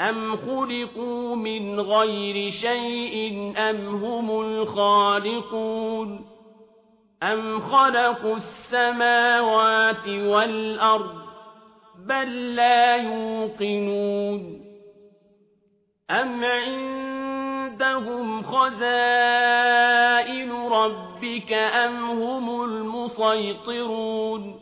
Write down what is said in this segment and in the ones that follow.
أَمْ خُلِقُوا مِنْ غَيْرِ شَيْءٍ أَمْ هُمُ الْخَالِقُونَ أَمْ خَلَقُوا السَّمَاوَاتِ وَالْأَرْضَ بَل لَّا يُوقِنُونَ أَمْ عِندَهُمْ خَزَائِنُ رَبِّكَ أَمْ هُمُ الْمُصَيْطِرُونَ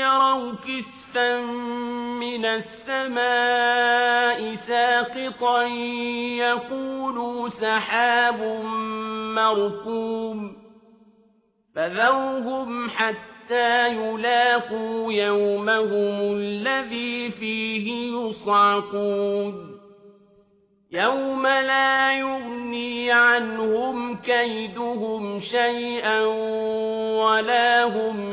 يَرَوْا كِسْفًا مِّنَ السَّمَاءِ سَاقِطًا يَقُولُوا سَحَابٌ مَّرْكُومٌ فَذَرْهُمْ حَتَّىٰ يُلَاقُوا يَوْمَهُمُ الَّذِي فِيهِ يُصْعَقُونَ يَوْمَ لَا يُغْنِي عَنْهُمْ كَيْدُهُمْ شَيْئًا وَلَا هُمْ